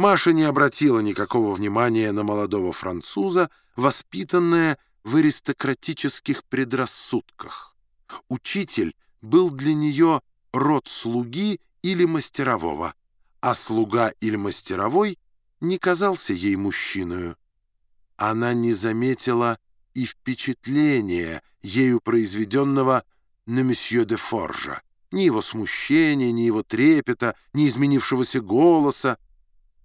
Маша не обратила никакого внимания на молодого француза, воспитанная в аристократических предрассудках. Учитель был для нее род слуги или мастерового, а слуга или мастеровой не казался ей мужчиною. Она не заметила и впечатления, ею произведенного на месье де Форжа, ни его смущения, ни его трепета, ни изменившегося голоса.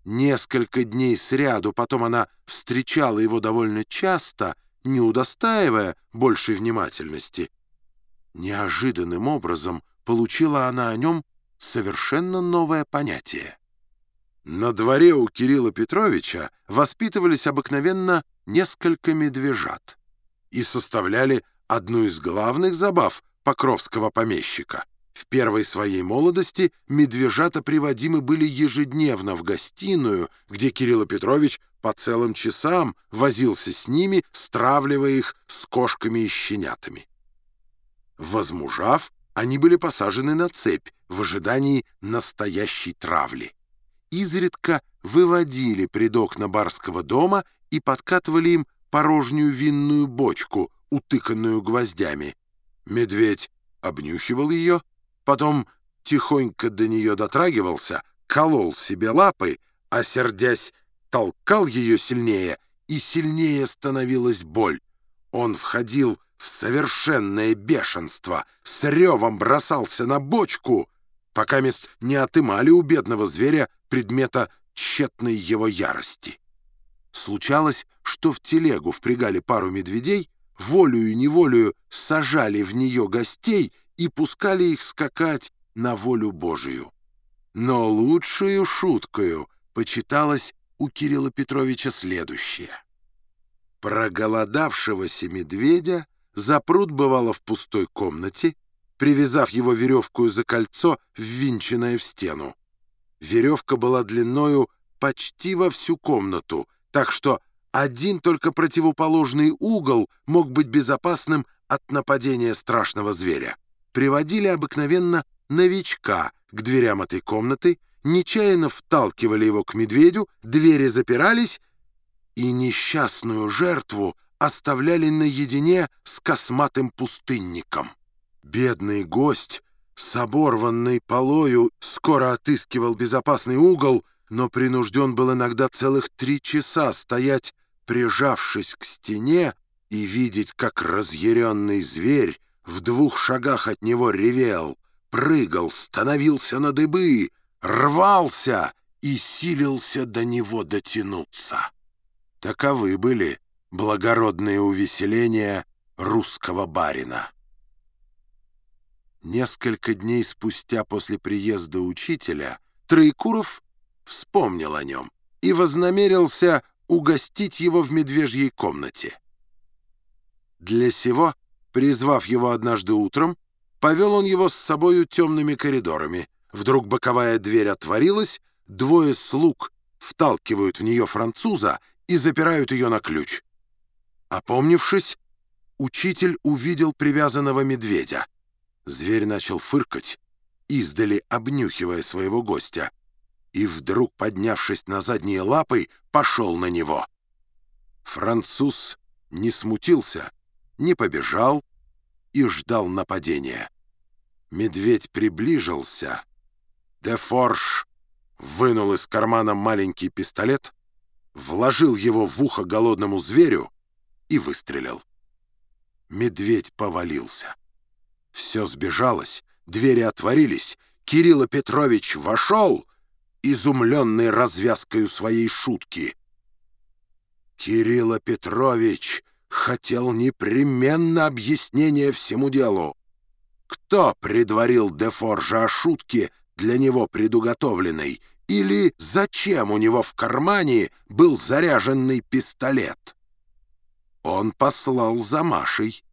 Несколько дней сряду потом она встречала его довольно часто, не удостаивая большей внимательности. Неожиданным образом получила она о нем совершенно новое понятие. На дворе у Кирилла Петровича воспитывались обыкновенно несколько медвежат и составляли одну из главных забав покровского помещика. В первой своей молодости медвежата приводимы были ежедневно в гостиную, где Кирилл Петрович по целым часам возился с ними, стравливая их с кошками и щенятами. Возмужав, они были посажены на цепь в ожидании настоящей травли. Изредка выводили пред окна барского дома и подкатывали им порожнюю винную бочку, утыканную гвоздями. Медведь обнюхивал ее, потом тихонько до нее дотрагивался, колол себе лапы, а, сердясь, толкал ее сильнее, и сильнее становилась боль. Он входил в совершенное бешенство, с ревом бросался на бочку, пока мест не отымали у бедного зверя предмета тщетной его ярости. Случалось, что в телегу впрягали пару медведей, волею-неволею сажали в нее гостей и пускали их скакать на волю Божию. Но лучшую шуткою почиталось у Кирилла Петровича следующее. Проголодавшегося медведя запрут бывало в пустой комнате, привязав его веревкою за кольцо, ввинченное в стену. Веревка была длиною почти во всю комнату, так что один только противоположный угол мог быть безопасным от нападения страшного зверя. Приводили обыкновенно новичка к дверям этой комнаты, нечаянно вталкивали его к медведю, двери запирались, и несчастную жертву оставляли наедине с косматым пустынником. Бедный гость с оборванной полою скоро отыскивал безопасный угол, но принужден был иногда целых три часа стоять, прижавшись к стене, и видеть, как разъяренный зверь в двух шагах от него ревел, прыгал, становился на дыбы, рвался и силился до него дотянуться. Таковы были благородные увеселения русского барина. Несколько дней спустя после приезда учителя Троекуров вспомнил о нем и вознамерился угостить его в медвежьей комнате. Для сего, призвав его однажды утром, повел он его с собою темными коридорами. Вдруг боковая дверь отворилась, двое слуг вталкивают в нее француза и запирают ее на ключ. Опомнившись, учитель увидел привязанного медведя. Зверь начал фыркать, издали обнюхивая своего гостя, и вдруг, поднявшись на задние лапы, пошел на него. Француз не смутился, не побежал и ждал нападения. Медведь приближился. Дефорж вынул из кармана маленький пистолет, вложил его в ухо голодному зверю и выстрелил. Медведь повалился. Все сбежалось, двери отворились. Кирилл Петрович вошел, изумленный развязкой своей шутки. Кирилл Петрович хотел непременно объяснения всему делу. Кто предварил Дефоржа о шутке для него предуготовленной, или зачем у него в кармане был заряженный пистолет? Он послал за Машей.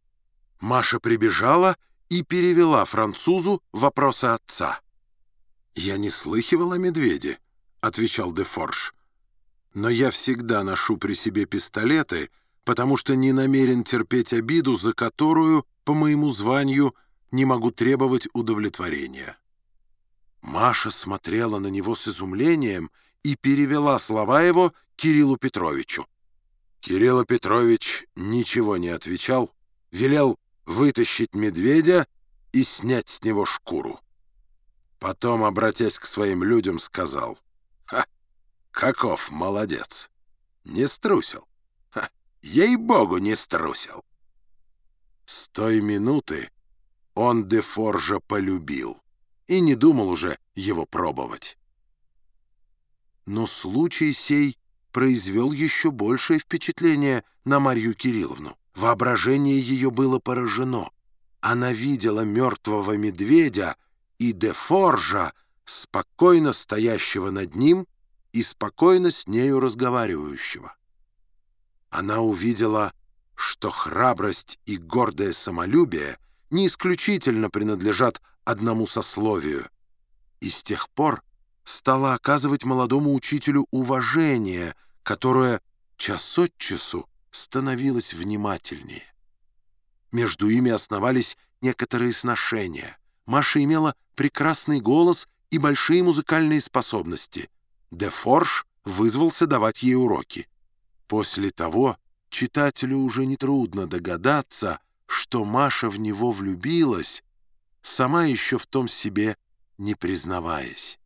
Маша прибежала и перевела французу вопросы отца. «Я не слыхивал о медведе», — отвечал Дефорж. «Но я всегда ношу при себе пистолеты, потому что не намерен терпеть обиду, за которую, по моему званию, не могу требовать удовлетворения». Маша смотрела на него с изумлением и перевела слова его Кириллу Петровичу. Кирилл Петрович ничего не отвечал, велел вытащить медведя и снять с него шкуру. Потом, обратясь к своим людям, сказал, «Ха, каков молодец! Не струсил! Ей-богу, не струсил!» С той минуты он Дефоржа полюбил и не думал уже его пробовать. Но случай сей произвел еще большее впечатление на Марью Кирилловну. Воображение ее было поражено. Она видела мертвого медведя и Дефоржа, спокойно стоящего над ним и спокойно с нею разговаривающего. Она увидела, что храбрость и гордое самолюбие не исключительно принадлежат одному сословию, и с тех пор стала оказывать молодому учителю уважение, которое час от часу становилось внимательнее. Между ими основались некоторые сношения. Маша имела прекрасный голос и большие музыкальные способности. Де Форш вызвался давать ей уроки. После того читателю уже нетрудно догадаться, что Маша в него влюбилась, сама еще в том себе не признаваясь.